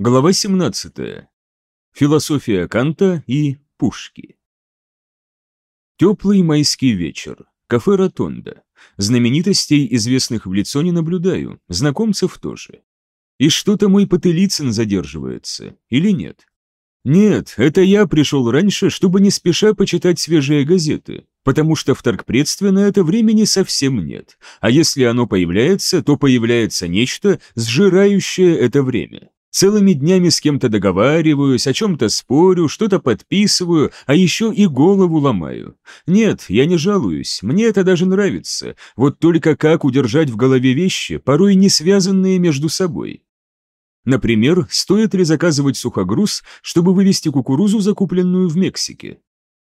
Глава 17. Философия Канта и пушки. Теплый майский вечер. Кафе «Ротонда». Знаменитостей, известных в лицо, не наблюдаю, знакомцев тоже. И что-то мой Потылицын задерживается, или нет? Нет, это я пришел раньше, чтобы не спеша почитать свежие газеты, потому что в торгпредстве на это времени совсем нет, а если оно появляется, то появляется нечто, сжирающее это время. Целыми днями с кем-то договариваюсь, о чем-то спорю, что-то подписываю, а еще и голову ломаю. Нет, я не жалуюсь, мне это даже нравится. Вот только как удержать в голове вещи, порой не связанные между собой? Например, стоит ли заказывать сухогруз, чтобы вывести кукурузу, закупленную в Мексике?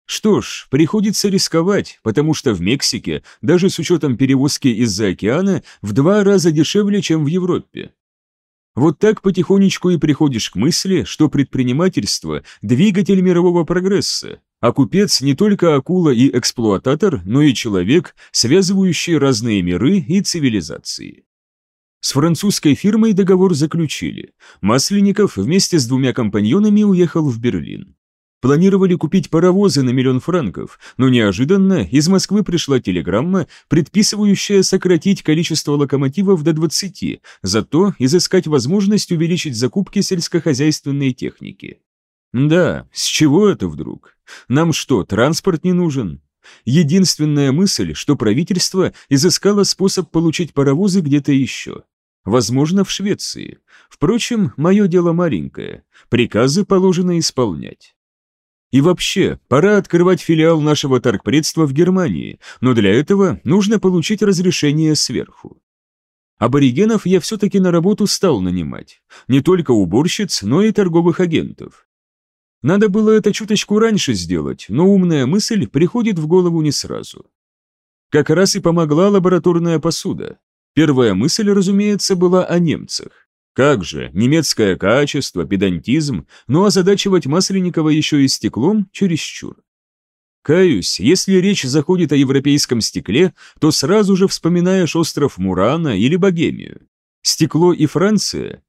Что ж, приходится рисковать, потому что в Мексике, даже с учетом перевозки из-за океана, в два раза дешевле, чем в Европе. Вот так потихонечку и приходишь к мысли, что предпринимательство – двигатель мирового прогресса, а купец не только акула и эксплуататор, но и человек, связывающий разные миры и цивилизации. С французской фирмой договор заключили. Масленников вместе с двумя компаньонами уехал в Берлин. Планировали купить паровозы на миллион франков, но неожиданно из Москвы пришла телеграмма, предписывающая сократить количество локомотивов до 20, зато изыскать возможность увеличить закупки сельскохозяйственной техники. Да, с чего это вдруг? Нам что, транспорт не нужен? Единственная мысль, что правительство изыскало способ получить паровозы где-то еще. Возможно, в Швеции. Впрочем, мое дело маленькое. Приказы положено исполнять. И вообще, пора открывать филиал нашего торгпредства в Германии, но для этого нужно получить разрешение сверху. Аборигенов я все-таки на работу стал нанимать. Не только уборщиц, но и торговых агентов. Надо было это чуточку раньше сделать, но умная мысль приходит в голову не сразу. Как раз и помогла лабораторная посуда. Первая мысль, разумеется, была о немцах. Как же, немецкое качество, педантизм, но озадачивать Масленникова еще и стеклом чересчур. Каюсь, если речь заходит о европейском стекле, то сразу же вспоминаешь остров Мурана или Богемию. Стекло и Франция,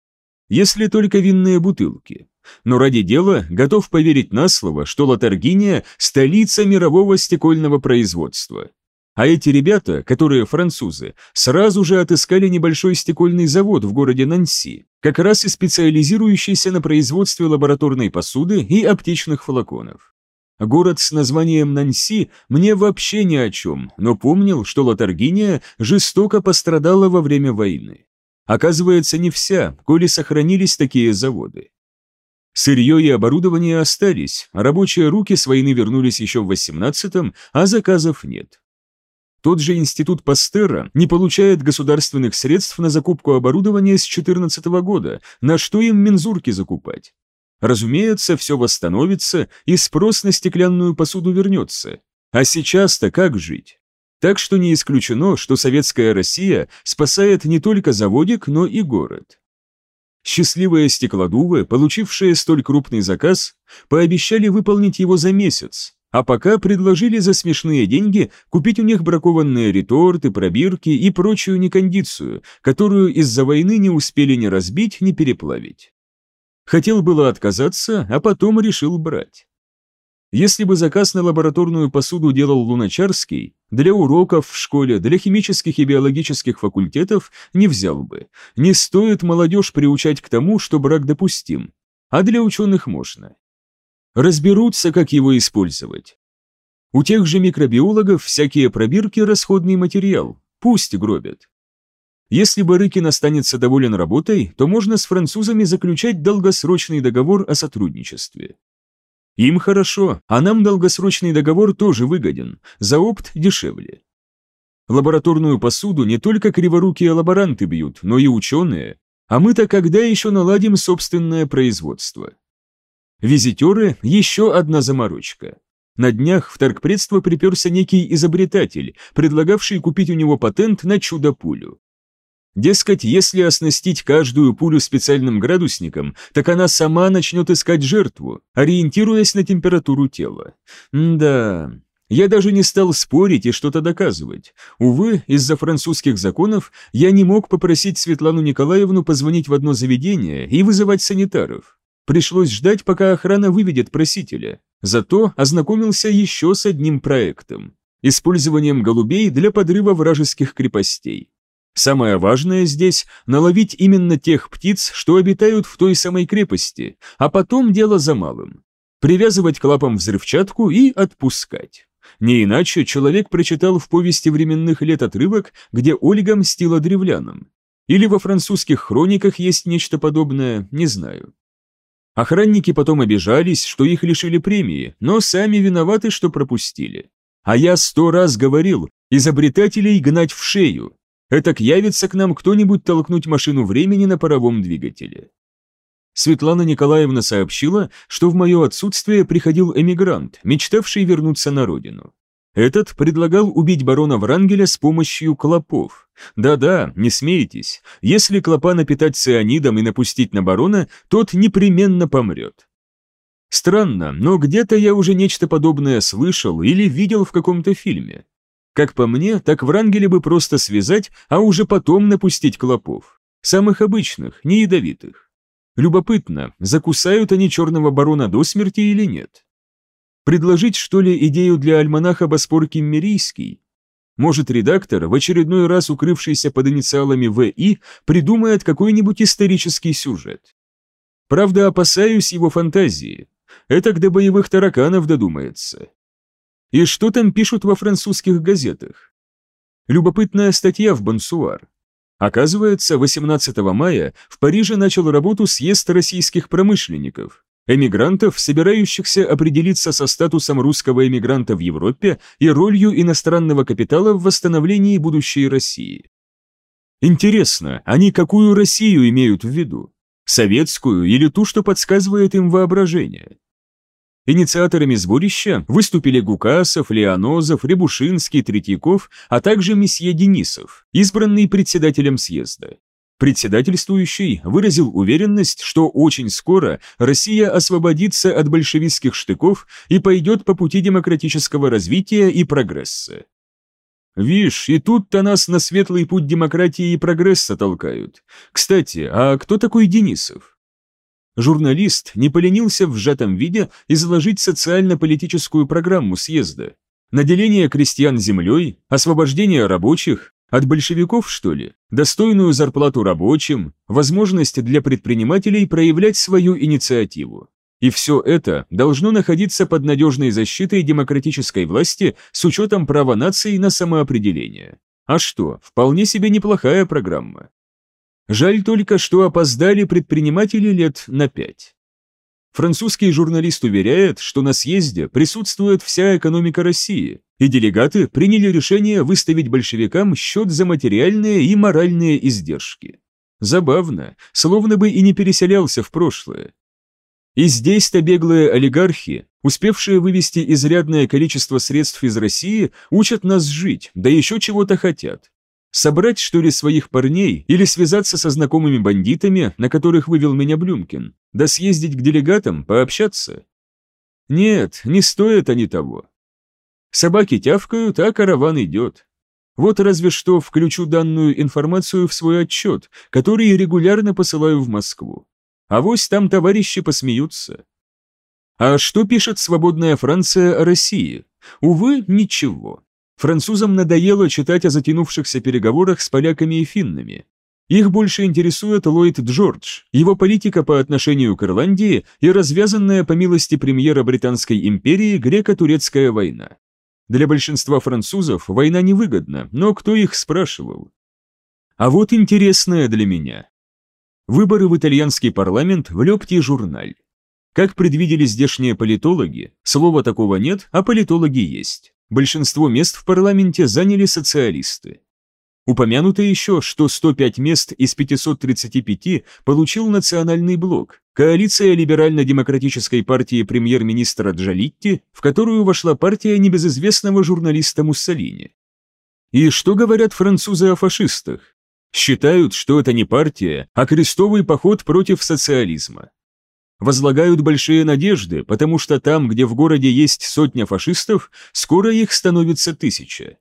если только винные бутылки. Но ради дела готов поверить на слово, что Латаргиния – столица мирового стекольного производства. А эти ребята, которые французы, сразу же отыскали небольшой стекольный завод в городе Нанси, как раз и специализирующийся на производстве лабораторной посуды и аптечных флаконов. Город с названием Нанси мне вообще ни о чем, но помнил, что Латаргиния жестоко пострадала во время войны. Оказывается, не вся, коли сохранились такие заводы. Сырье и оборудование остались, рабочие руки с войны вернулись еще в 18-м, а заказов нет. Тот же институт Пастера не получает государственных средств на закупку оборудования с 2014 года, на что им мензурки закупать. Разумеется, все восстановится, и спрос на стеклянную посуду вернется. А сейчас-то как жить? Так что не исключено, что советская Россия спасает не только заводик, но и город. Счастливые стеклодувы, получившие столь крупный заказ, пообещали выполнить его за месяц, а пока предложили за смешные деньги купить у них бракованные реторты, пробирки и прочую некондицию, которую из-за войны не успели ни разбить, ни переплавить. Хотел было отказаться, а потом решил брать. Если бы заказ на лабораторную посуду делал Луначарский, для уроков в школе, для химических и биологических факультетов не взял бы. Не стоит молодежь приучать к тому, что брак допустим, а для ученых можно разберутся, как его использовать. У тех же микробиологов всякие пробирки – расходный материал, пусть гробят. Если Барыкин останется доволен работой, то можно с французами заключать долгосрочный договор о сотрудничестве. Им хорошо, а нам долгосрочный договор тоже выгоден, за опт дешевле. Лабораторную посуду не только криворукие лаборанты бьют, но и ученые, а мы-то когда еще наладим собственное производство? Визитеры – еще одна заморочка. На днях в торгпредство приперся некий изобретатель, предлагавший купить у него патент на чудо-пулю. Дескать, если оснастить каждую пулю специальным градусником, так она сама начнет искать жертву, ориентируясь на температуру тела. да, Я даже не стал спорить и что-то доказывать. Увы, из-за французских законов я не мог попросить Светлану Николаевну позвонить в одно заведение и вызывать санитаров. Пришлось ждать, пока охрана выведет просителя. Зато ознакомился еще с одним проектом – использованием голубей для подрыва вражеских крепостей. Самое важное здесь – наловить именно тех птиц, что обитают в той самой крепости, а потом дело за малым. Привязывать к лапам взрывчатку и отпускать. Не иначе человек прочитал в повести временных лет отрывок, где Ольга мстила древлянам. Или во французских хрониках есть нечто подобное, не знаю. Охранники потом обижались, что их лишили премии, но сами виноваты, что пропустили. А я сто раз говорил, изобретателей гнать в шею. Этак явится к нам кто-нибудь толкнуть машину времени на паровом двигателе. Светлана Николаевна сообщила, что в мое отсутствие приходил эмигрант, мечтавший вернуться на родину. Этот предлагал убить барона Врангеля с помощью клопов. Да-да, не смейтесь, если клопа напитать цианидом и напустить на барона, тот непременно помрет. Странно, но где-то я уже нечто подобное слышал или видел в каком-то фильме. Как по мне, так Врангеля бы просто связать, а уже потом напустить клопов. Самых обычных, не ядовитых. Любопытно, закусают они черного барона до смерти или нет? Предложить, что ли, идею для альманаха Боспор Киммерийский? Может, редактор, в очередной раз укрывшийся под инициалами В.И., придумает какой-нибудь исторический сюжет? Правда, опасаюсь его фантазии. Это до боевых тараканов додумается. И что там пишут во французских газетах? Любопытная статья в Бонсуар. Оказывается, 18 мая в Париже начал работу съезд российских промышленников, эмигрантов, собирающихся определиться со статусом русского эмигранта в Европе и ролью иностранного капитала в восстановлении будущей России. Интересно, они какую Россию имеют в виду? Советскую или ту, что подсказывает им воображение? Инициаторами сборища выступили Гукасов, Леонозов, Рябушинский, Третьяков, а также месье Денисов, избранный председателем съезда. Председательствующий выразил уверенность, что очень скоро Россия освободится от большевистских штыков и пойдет по пути демократического развития и прогресса. Вишь, и тут-то нас на светлый путь демократии и прогресса толкают. Кстати, а кто такой Денисов? Журналист не поленился в сжатом виде изложить социально-политическую программу съезда. Наделение крестьян землей, освобождение рабочих, от большевиков, что ли? Достойную зарплату рабочим, возможность для предпринимателей проявлять свою инициативу. И все это должно находиться под надежной защитой демократической власти с учетом права нации на самоопределение. А что, вполне себе неплохая программа. Жаль только, что опоздали предприниматели лет на пять. Французский журналист уверяет, что на съезде присутствует вся экономика России, и делегаты приняли решение выставить большевикам счет за материальные и моральные издержки. Забавно, словно бы и не переселялся в прошлое. И здесь-то беглые олигархи, успевшие вывести изрядное количество средств из России, учат нас жить, да еще чего-то хотят. Собрать, что ли, своих парней или связаться со знакомыми бандитами, на которых вывел меня Блюмкин, да съездить к делегатам, пообщаться? Нет, не стоят они того. Собаки тявкают, а караван идет. Вот разве что включу данную информацию в свой отчет, который регулярно посылаю в Москву. А вось там товарищи посмеются. А что пишет «Свободная Франция» о России? Увы, ничего. Французам надоело читать о затянувшихся переговорах с поляками и финнами. Их больше интересует Ллойд Джордж, его политика по отношению к Ирландии и развязанная по милости премьера Британской империи греко-турецкая война. Для большинства французов война невыгодна, но кто их спрашивал? А вот интересное для меня. Выборы в итальянский парламент в легкий журналь. Как предвидели здешние политологи, слова такого нет, а политологи есть. Большинство мест в парламенте заняли социалисты. Упомянуто еще, что 105 мест из 535 получил национальный блок, коалиция либерально-демократической партии премьер-министра Джалитти, в которую вошла партия небезызвестного журналиста Муссолини. И что говорят французы о фашистах? Считают, что это не партия, а крестовый поход против социализма. возлагают большие надежды, потому что там, где в городе есть сотня фашистов, скоро их становится тысяча.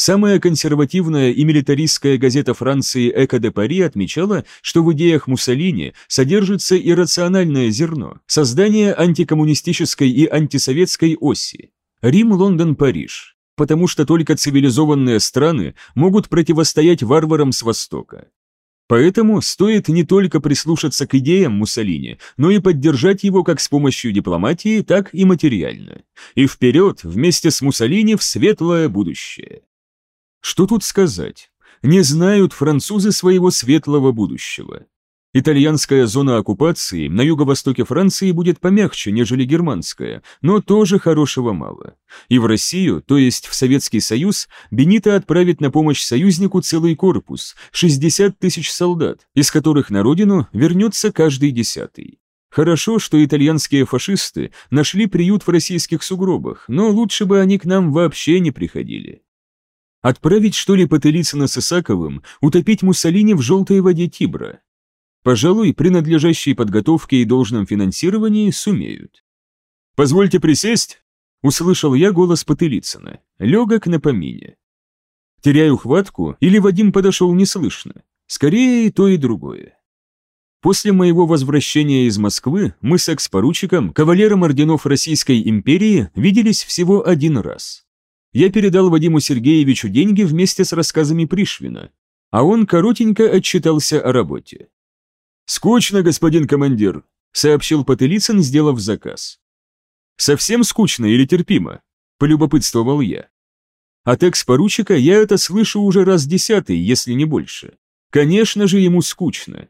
Самая консервативная и милитаристская газета Франции «Эко де Пари» отмечала, что в идеях Муссолини содержится иррациональное зерно – создание антикоммунистической и антисоветской оси. Рим, Лондон, Париж. Потому что только цивилизованные страны могут противостоять варварам с Востока. Поэтому стоит не только прислушаться к идеям Муссолини, но и поддержать его как с помощью дипломатии, так и материально. И вперед вместе с Муссолини в светлое будущее. Что тут сказать? Не знают французы своего светлого будущего. Итальянская зона оккупации на юго-востоке Франции будет помягче, нежели германская, но тоже хорошего мало. И в Россию, то есть в Советский Союз, Бенито отправит на помощь союзнику целый корпус, 60 тысяч солдат, из которых на родину вернется каждый десятый. Хорошо, что итальянские фашисты нашли приют в российских сугробах, но лучше бы они к нам вообще не приходили. Отправить, что ли, Потылицына с Исаковым, утопить Муссолини в желтой воде Тибра? Пожалуй, при надлежащей подготовке и должном финансировании сумеют. «Позвольте присесть!» — услышал я голос Потылицына, легок на помине. Теряю хватку или Вадим подошел неслышно? Скорее и то, и другое. После моего возвращения из Москвы мы с экс-поручиком, кавалером орденов Российской империи, виделись всего один раз я передал Вадиму Сергеевичу деньги вместе с рассказами Пришвина, а он коротенько отчитался о работе. «Скучно, господин командир», — сообщил Потылицын, сделав заказ. «Совсем скучно или терпимо?» — полюбопытствовал я. От экс-поручика я это слышу уже раз десятый, если не больше. Конечно же, ему скучно.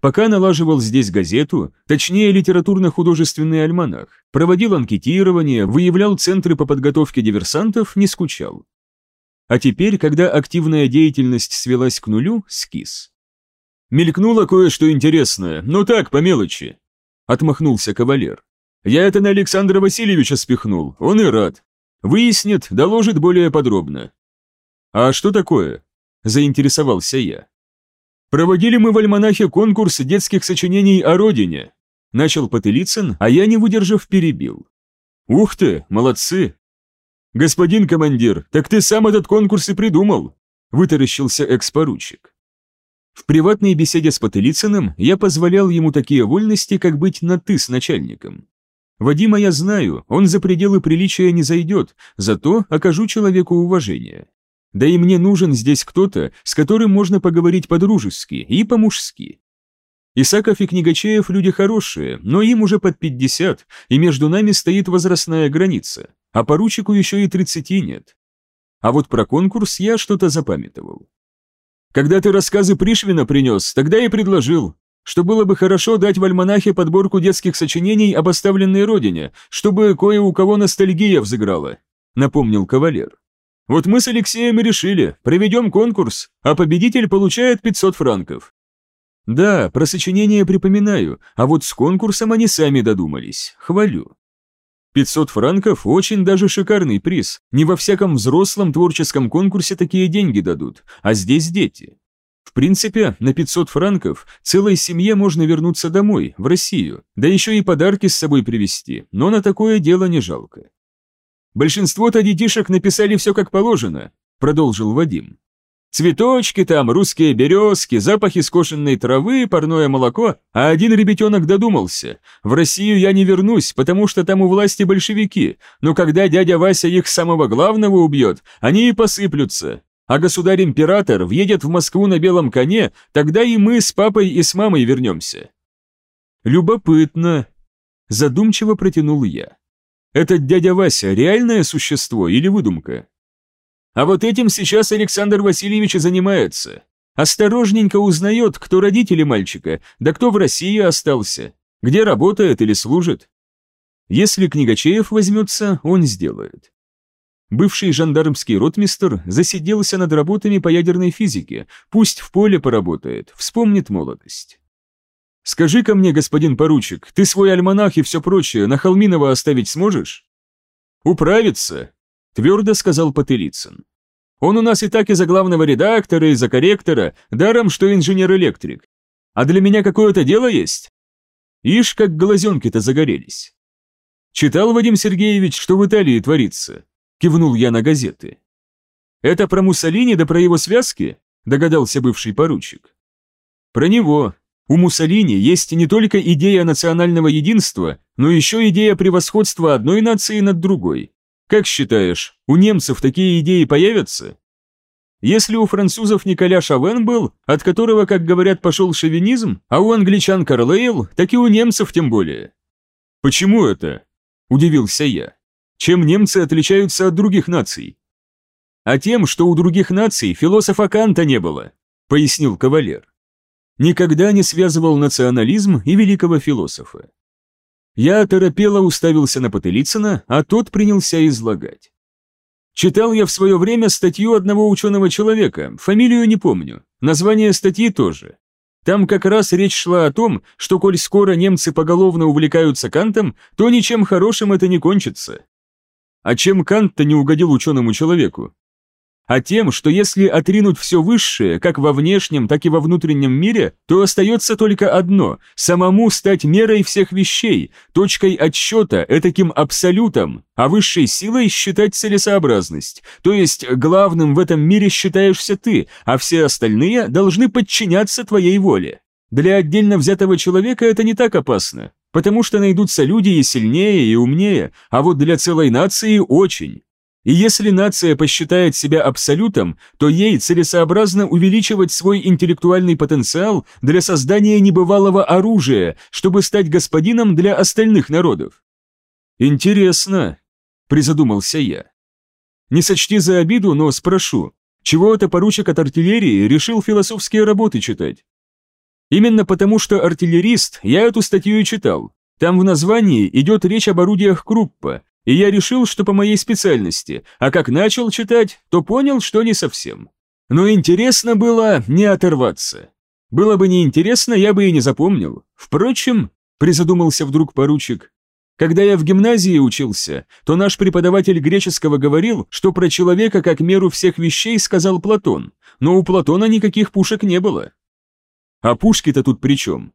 Пока налаживал здесь газету, точнее литературно-художественный альманах, проводил анкетирование, выявлял центры по подготовке диверсантов, не скучал. А теперь, когда активная деятельность свелась к нулю, скис. «Мелькнуло кое-что интересное, но так, по мелочи», — отмахнулся кавалер. «Я это на Александра Васильевича спихнул, он и рад. Выяснит, доложит более подробно». «А что такое?» — заинтересовался я. Проводили мы в альманахе конкурс детских сочинений о родине. Начал Потылицын, а я, не выдержав, перебил. Ух ты, молодцы. Господин командир, так ты сам этот конкурс и придумал, вытаращился экс-поручик. В приватной беседе с Потылицыным я позволял ему такие вольности, как быть на «ты» с начальником. Вадима я знаю, он за пределы приличия не зайдет, зато окажу человеку уважение. Да и мне нужен здесь кто-то, с которым можно поговорить по-дружески и по-мужски. Исаков и Книгачеев люди хорошие, но им уже под 50, и между нами стоит возрастная граница, а поручику еще и 30 нет. А вот про конкурс я что-то запамятовал. Когда ты рассказы Пришвина принес, тогда и предложил, что было бы хорошо дать в альманахе подборку детских сочинений об оставленной родине, чтобы кое у кого ностальгия взыграла, напомнил кавалер. Вот мы с Алексеем и решили, проведем конкурс, а победитель получает 500 франков. Да, про сочинение припоминаю, а вот с конкурсом они сами додумались, хвалю. 500 франков – очень даже шикарный приз. Не во всяком взрослом творческом конкурсе такие деньги дадут, а здесь дети. В принципе, на 500 франков целой семье можно вернуться домой, в Россию, да еще и подарки с собой привезти, но на такое дело не жалко. Большинство-то детишек написали все как положено», — продолжил Вадим. «Цветочки там, русские березки, запахи скошенной травы, парное молоко, а один ребятенок додумался. В Россию я не вернусь, потому что там у власти большевики, но когда дядя Вася их самого главного убьет, они и посыплются. А государь-император въедет в Москву на белом коне, тогда и мы с папой и с мамой вернемся». «Любопытно», — задумчиво протянул я. Этот дядя Вася реальное существо или выдумка? А вот этим сейчас Александр Васильевич и занимается. Осторожненько узнает, кто родители мальчика, да кто в России остался, где работает или служит. Если Книгачеев возьмется, он сделает. Бывший жандармский ротмистр засиделся над работами по ядерной физике, пусть в поле поработает, вспомнит молодость. Скажи-ка мне, господин поручик, ты свой альманах и все прочее на Холминова оставить сможешь? Управиться, твердо сказал Потылицын. Он у нас и так и за главного редактора, и за корректора, даром, что инженер-электрик. А для меня какое-то дело есть? Ишь, как глазенки-то загорелись. «Читал, Вадим Сергеевич, что в Италии творится?» – кивнул я на газеты. «Это про Муссолини да про его связки?» – догадался бывший поручик. «Про него. У Муссолини есть не только идея национального единства, но еще идея превосходства одной нации над другой. Как считаешь, у немцев такие идеи появятся? Если у французов Николя Шавен был, от которого, как говорят, пошел шовинизм, а у англичан Карлейл, так и у немцев тем более. Почему это? Удивился я. Чем немцы отличаются от других наций? А тем, что у других наций философа Канта не было, пояснил кавалер. Никогда не связывал национализм и великого философа. Я торопело уставился на Потылицына, а тот принялся излагать. Читал я в свое время статью одного ученого человека, фамилию не помню, название статьи тоже. Там как раз речь шла о том, что коль скоро немцы поголовно увлекаются Кантом, то ничем хорошим это не кончится. А чем Кант-то не угодил ученому человеку? А тем, что если отринуть все высшее, как во внешнем, так и во внутреннем мире, то остается только одно – самому стать мерой всех вещей, точкой отсчета, этаким абсолютом, а высшей силой считать целесообразность. То есть главным в этом мире считаешься ты, а все остальные должны подчиняться твоей воле. Для отдельно взятого человека это не так опасно, потому что найдутся люди и сильнее, и умнее, а вот для целой нации очень. И если нация посчитает себя абсолютом, то ей целесообразно увеличивать свой интеллектуальный потенциал для создания небывалого оружия, чтобы стать господином для остальных народов. «Интересно», – призадумался я. «Не сочти за обиду, но спрошу, чего это поручик от артиллерии решил философские работы читать?» Именно потому, что артиллерист, я эту статью и читал. Там в названии идет речь об орудиях Круппа, и я решил, что по моей специальности, а как начал читать, то понял, что не совсем. Но интересно было не оторваться. Было бы неинтересно, я бы и не запомнил. Впрочем, призадумался вдруг поручик, когда я в гимназии учился, то наш преподаватель греческого говорил, что про человека как меру всех вещей сказал Платон, но у Платона никаких пушек не было. А пушки-то тут при чем?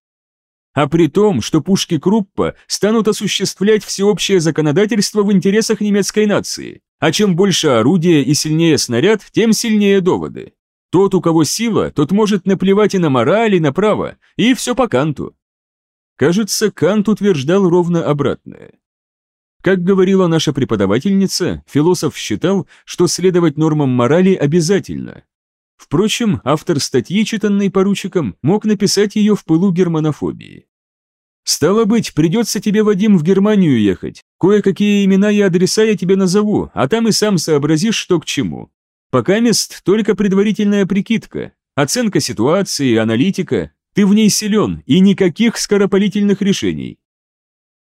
А при том, что пушки Круппа станут осуществлять всеобщее законодательство в интересах немецкой нации. А чем больше орудия и сильнее снаряд, тем сильнее доводы. Тот, у кого сила, тот может наплевать и на мораль, и на право, и все по Канту. Кажется, Кант утверждал ровно обратное. Как говорила наша преподавательница, философ считал, что следовать нормам морали обязательно. Впрочем, автор статьи, читанной поручиком, мог написать ее в пылу германофобии. «Стало быть, придется тебе, Вадим, в Германию ехать. Кое-какие имена и адреса я тебе назову, а там и сам сообразишь, что к чему. Пока мест только предварительная прикидка, оценка ситуации, аналитика. Ты в ней силен, и никаких скоропалительных решений.